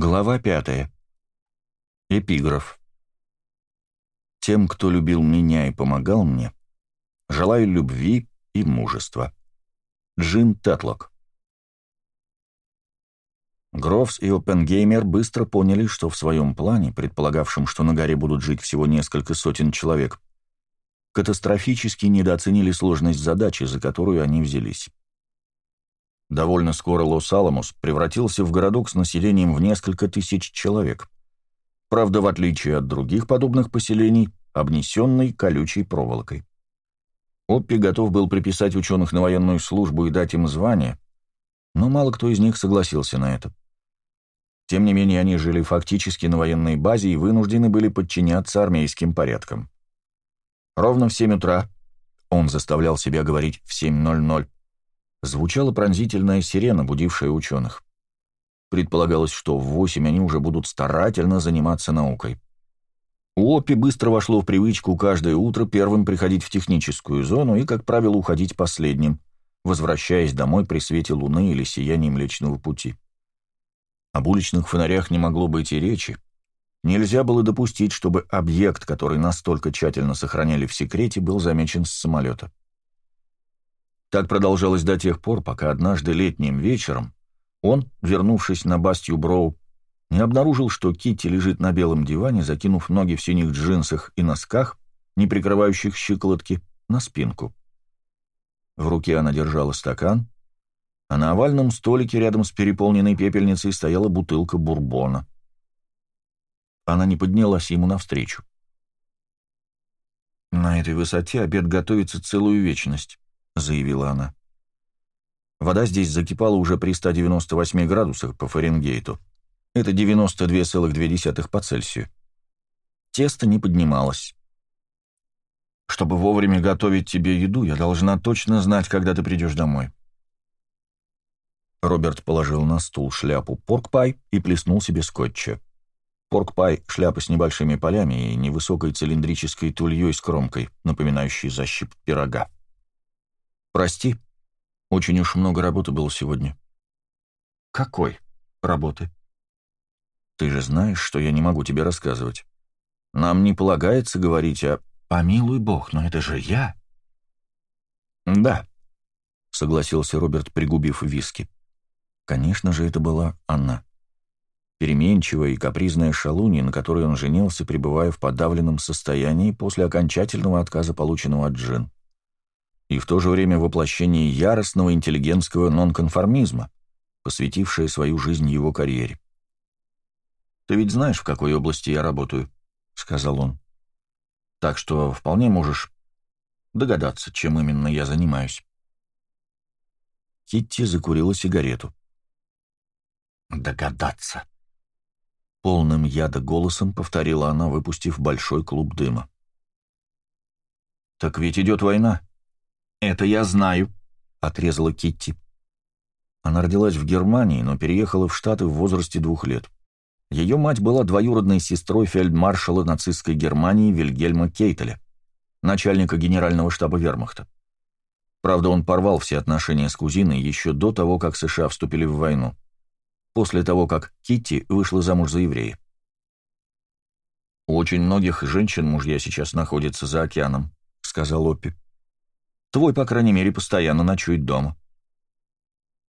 Глава пятая. Эпиграф. Тем, кто любил меня и помогал мне, желаю любви и мужества. Джин Тетлок. Грофс и Опенгеймер быстро поняли, что в своем плане, предполагавшем, что на горе будут жить всего несколько сотен человек, катастрофически недооценили сложность задачи, за которую они взялись. Довольно скоро Лос-Аламос превратился в городок с населением в несколько тысяч человек. Правда, в отличие от других подобных поселений, обнесенный колючей проволокой. Оппи готов был приписать ученых на военную службу и дать им звание, но мало кто из них согласился на это. Тем не менее, они жили фактически на военной базе и вынуждены были подчиняться армейским порядкам. Ровно в 7 утра, он заставлял себя говорить в 7.00, звучала пронзительная сирена, будившая ученых. Предполагалось, что в восемь они уже будут старательно заниматься наукой. У быстро вошло в привычку каждое утро первым приходить в техническую зону и, как правило, уходить последним, возвращаясь домой при свете луны или сиянии Млечного Пути. Об уличных фонарях не могло быть и речи. Нельзя было допустить, чтобы объект, который настолько тщательно сохраняли в секрете, был замечен с самолета. Так продолжалось до тех пор, пока однажды летним вечером он, вернувшись на Бастью Броу, не обнаружил, что Китти лежит на белом диване, закинув ноги в синих джинсах и носках, не прикрывающих щиколотки, на спинку. В руке она держала стакан, а на овальном столике рядом с переполненной пепельницей стояла бутылка бурбона. Она не поднялась ему навстречу. На этой высоте обед готовится целую вечность. — заявила она. Вода здесь закипала уже при 198 градусах по Фаренгейту. Это 92,2 по Цельсию. Тесто не поднималось. Чтобы вовремя готовить тебе еду, я должна точно знать, когда ты придешь домой. Роберт положил на стул шляпу поркпай и плеснул себе скотча. Поркпай — шляпа с небольшими полями и невысокой цилиндрической тульей с кромкой, напоминающей защип пирога. «Прости, очень уж много работы было сегодня». «Какой работы?» «Ты же знаешь, что я не могу тебе рассказывать. Нам не полагается говорить о...» «Помилуй бог, но это же я!» «Да», — согласился Роберт, пригубив виски. «Конечно же, это была она. Переменчивая и капризная шалунья, на которой он женился, пребывая в подавленном состоянии после окончательного отказа, полученного от Джин и в то же время воплощение яростного интеллигентского нонконформизма, посвятившее свою жизнь его карьере. «Ты ведь знаешь, в какой области я работаю», — сказал он. «Так что вполне можешь догадаться, чем именно я занимаюсь». Китти закурила сигарету. «Догадаться», — полным яда голосом повторила она, выпустив большой клуб дыма. «Так ведь идет война», «Это я знаю», — отрезала Китти. Она родилась в Германии, но переехала в Штаты в возрасте двух лет. Ее мать была двоюродной сестрой фельдмаршала нацистской Германии Вильгельма Кейтеля, начальника генерального штаба вермахта. Правда, он порвал все отношения с кузиной еще до того, как США вступили в войну, после того, как Китти вышла замуж за еврея. «У очень многих женщин мужья сейчас находятся за океаном», — сказал Оппи. Твой, по крайней мере, постоянно ночует дома.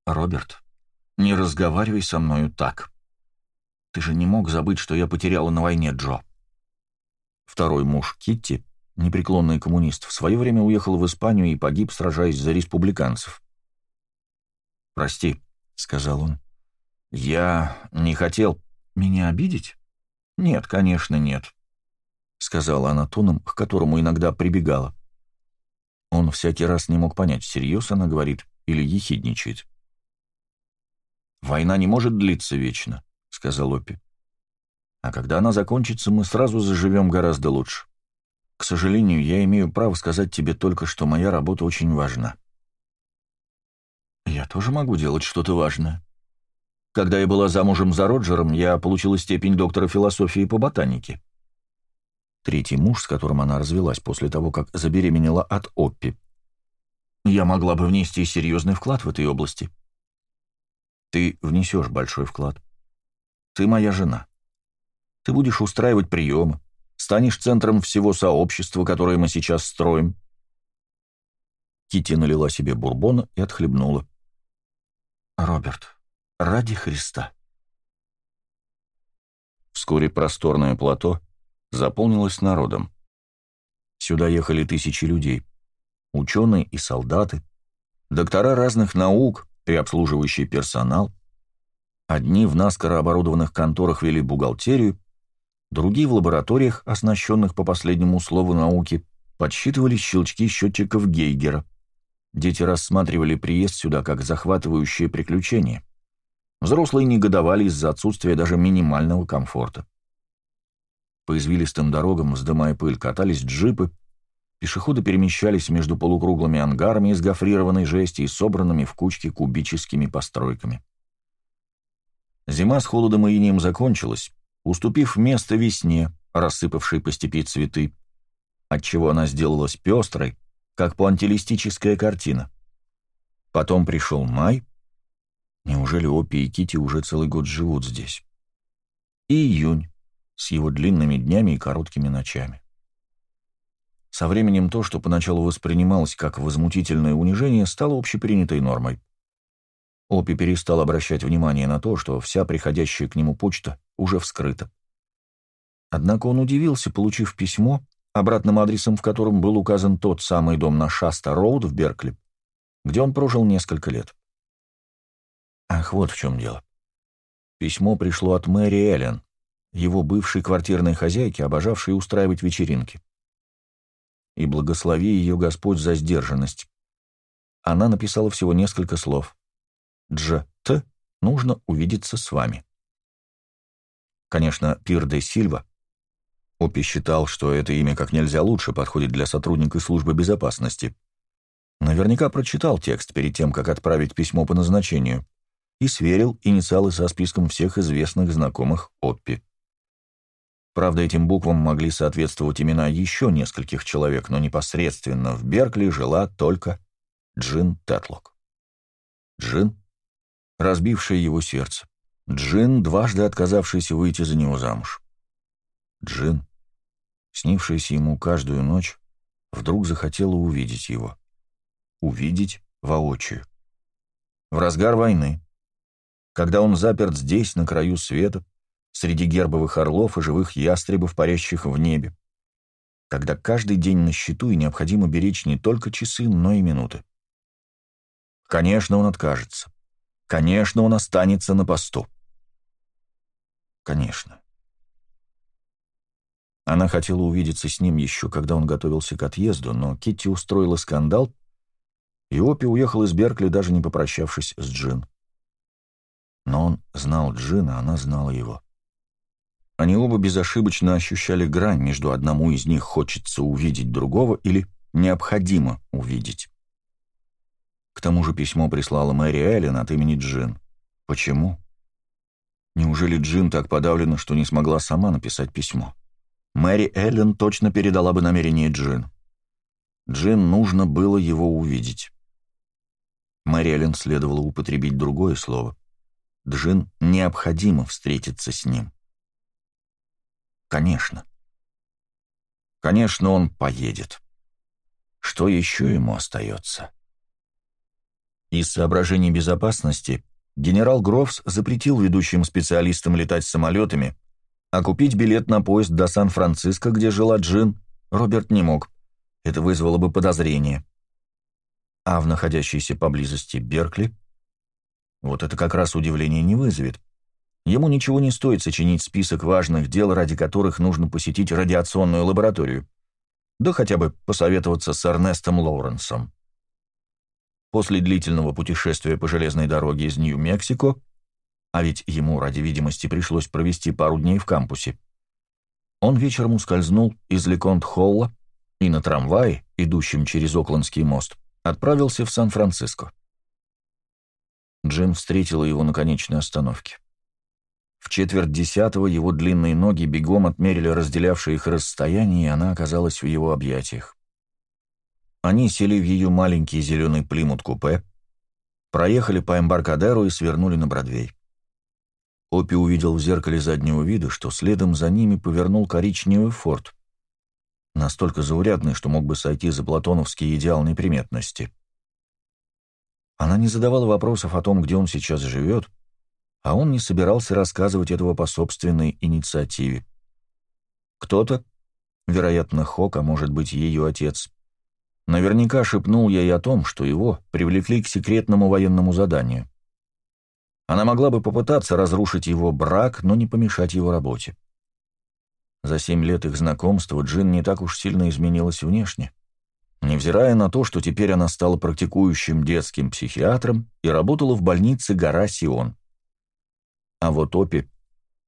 Роберт, не разговаривай со мною так. Ты же не мог забыть, что я потеряла на войне Джо. Второй муж Китти, непреклонный коммунист, в свое время уехал в Испанию и погиб, сражаясь за республиканцев. «Прости», — сказал он. «Я не хотел меня обидеть?» «Нет, конечно, нет», — сказала она тоном, к которому иногда прибегала. Он всякий раз не мог понять, всерьез она говорит или ехидничает. «Война не может длиться вечно», — сказал Оппи. «А когда она закончится, мы сразу заживем гораздо лучше. К сожалению, я имею право сказать тебе только, что моя работа очень важна». «Я тоже могу делать что-то важное. Когда я была замужем за Роджером, я получила степень доктора философии по ботанике третий муж, с которым она развелась после того, как забеременела от Оппи. Я могла бы внести серьезный вклад в этой области. Ты внесешь большой вклад. Ты моя жена. Ты будешь устраивать приемы, станешь центром всего сообщества, которое мы сейчас строим». Кити налила себе бурбона и отхлебнула. «Роберт, ради Христа!» Вскоре просторное плато заполнилось народом. Сюда ехали тысячи людей. Ученые и солдаты, доктора разных наук и обслуживающий персонал. Одни в наскоро оборудованных конторах вели бухгалтерию, другие в лабораториях, оснащенных по последнему слову науки, подсчитывали щелчки счетчиков Гейгера. Дети рассматривали приезд сюда как захватывающее приключение. Взрослые негодовали из-за отсутствия даже минимального комфорта. По извилистым дорогам, вздымая пыль, катались джипы, пешеходы перемещались между полукруглыми ангарами из гофрированной жести и собранными в кучки кубическими постройками. Зима с холодом и инием закончилась, уступив место весне, рассыпавшей по степи цветы, отчего она сделалась пестрой, как пуантилистическая картина. Потом пришел май. Неужели Опи и Кити уже целый год живут здесь? И июнь, с его длинными днями и короткими ночами. Со временем то, что поначалу воспринималось как возмутительное унижение, стало общепринятой нормой. Опи перестал обращать внимание на то, что вся приходящая к нему почта уже вскрыта. Однако он удивился, получив письмо, обратным адресом в котором был указан тот самый дом на Шаста-Роуд в Беркли, где он прожил несколько лет. Ах, вот в чем дело. Письмо пришло от Мэри Эллен, его бывшей квартирной хозяйки, обожавшей устраивать вечеринки. И благослови ее Господь за сдержанность. Она написала всего несколько слов. Дж. Т. нужно увидеться с вами. Конечно, Пир де Сильва. Опи считал, что это имя как нельзя лучше подходит для сотрудника службы безопасности. Наверняка прочитал текст перед тем, как отправить письмо по назначению, и сверил инициалы со списком всех известных знакомых Оппи. Правда, этим буквам могли соответствовать имена еще нескольких человек, но непосредственно в Беркли жила только Джин Тетлок. Джин разбившее его сердце. Джин, дважды отказавшийся выйти за него замуж. Джин, снившаяся ему каждую ночь, вдруг захотела увидеть его. Увидеть воочию. В разгар войны, когда он заперт здесь, на краю света, среди гербовых орлов и живых ястребов, парящих в небе, когда каждый день на счету и необходимо беречь не только часы, но и минуты. Конечно, он откажется. Конечно, он останется на посту. Конечно. Она хотела увидеться с ним еще, когда он готовился к отъезду, но Китти устроила скандал, и Опи уехал из Беркли, даже не попрощавшись с Джин. Но он знал Джин, а она знала его. Они оба безошибочно ощущали грань между одному из них хочется увидеть другого или необходимо увидеть. К тому же письмо прислала Мэри Эллен от имени Джин. Почему? Неужели Джин так подавлена, что не смогла сама написать письмо? Мэри Эллен точно передала бы намерение Джин. Джин нужно было его увидеть. Мэри Эллен следовало употребить другое слово. Джин необходимо встретиться с ним. Конечно. Конечно, он поедет. Что еще ему остается? Из соображений безопасности генерал Грофс запретил ведущим специалистам летать самолетами, а купить билет на поезд до Сан-Франциско, где жила Джин, Роберт не мог. Это вызвало бы подозрение. А в находящейся поблизости Беркли? Вот это как раз удивление не вызовет. Ему ничего не стоит сочинить список важных дел, ради которых нужно посетить радиационную лабораторию. Да хотя бы посоветоваться с Эрнестом Лоуренсом. После длительного путешествия по железной дороге из Нью-Мексико, а ведь ему ради видимости пришлось провести пару дней в кампусе, он вечером ускользнул из Леконт-Холла и на трамвае, идущем через Оклендский мост, отправился в Сан-Франциско. Джин встретила его на конечной остановке. В четверть десятого его длинные ноги бегом отмерили разделявшие их расстояние, и она оказалась в его объятиях. Они сели в ее маленький зеленый плимут-купе, проехали по Эмбаркадеру и свернули на Бродвей. Опи увидел в зеркале заднего вида, что следом за ними повернул коричневый форт, настолько заурядный, что мог бы сойти за платоновский идеал неприметности. Она не задавала вопросов о том, где он сейчас живет, а он не собирался рассказывать этого по собственной инициативе. Кто-то, вероятно, Хок, а может быть ее отец, наверняка шепнул ей о том, что его привлекли к секретному военному заданию. Она могла бы попытаться разрушить его брак, но не помешать его работе. За семь лет их знакомства Джин не так уж сильно изменилась внешне, невзирая на то, что теперь она стала практикующим детским психиатром и работала в больнице гора Сион. А вот Опи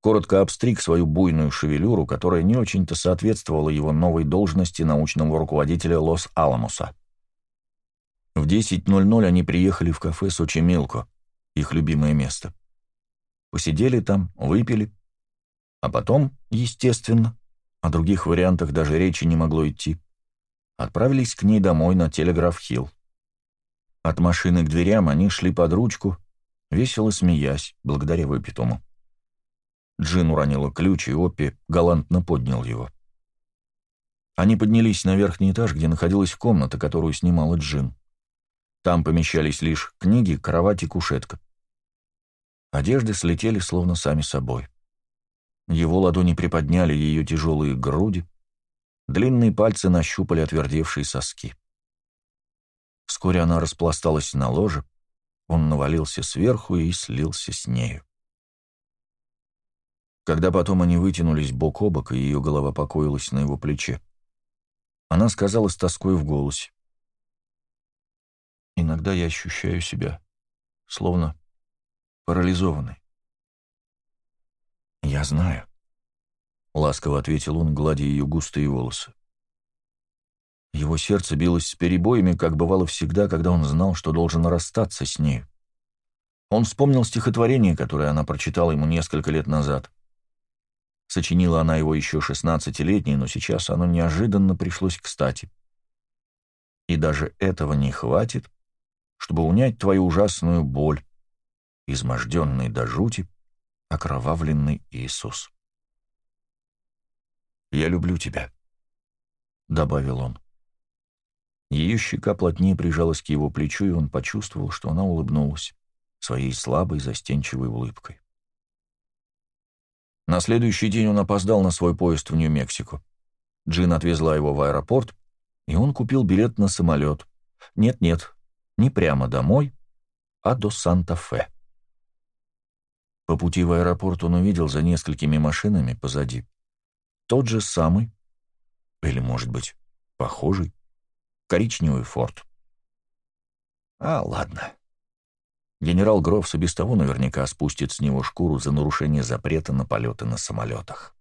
коротко обстриг свою буйную шевелюру, которая не очень-то соответствовала его новой должности научного руководителя Лос-Аламоса. В 10.00 они приехали в кафе Сочи-Милко, их любимое место. Посидели там, выпили, а потом, естественно, о других вариантах даже речи не могло идти, отправились к ней домой на Телеграф-Хилл. От машины к дверям они шли под ручку, весело смеясь, благодаря выпитому. Джин уронила ключ, и Оппи галантно поднял его. Они поднялись на верхний этаж, где находилась комната, которую снимала Джин. Там помещались лишь книги, кровать и кушетка. Одежды слетели словно сами собой. Его ладони приподняли ее тяжелые груди, длинные пальцы нащупали отвердевшие соски. Вскоре она распласталась на ложе, он навалился сверху и слился с нею. Когда потом они вытянулись бок о бок, и ее голова покоилась на его плече, она сказала с тоской в голосе. «Иногда я ощущаю себя, словно парализованной». «Я знаю», — ласково ответил он, гладя ее густые волосы. Его сердце билось с перебоями, как бывало всегда, когда он знал, что должен расстаться с ней. Он вспомнил стихотворение, которое она прочитала ему несколько лет назад. Сочинила она его еще шестнадцатилетней, но сейчас оно неожиданно пришлось кстати. И даже этого не хватит, чтобы унять твою ужасную боль, изможденный до жути, окровавленный Иисус. «Я люблю тебя», — добавил он. Ее щека плотнее прижалась к его плечу, и он почувствовал, что она улыбнулась своей слабой, застенчивой улыбкой. На следующий день он опоздал на свой поезд в Нью-Мексико. Джин отвезла его в аэропорт, и он купил билет на самолет. Нет-нет, не прямо домой, а до Санта-Фе. По пути в аэропорт он увидел за несколькими машинами позади тот же самый, или, может быть, похожий, коричневый форт. А, ладно. Генерал Грофс и без того наверняка спустит с него шкуру за нарушение запрета на полеты на самолетах.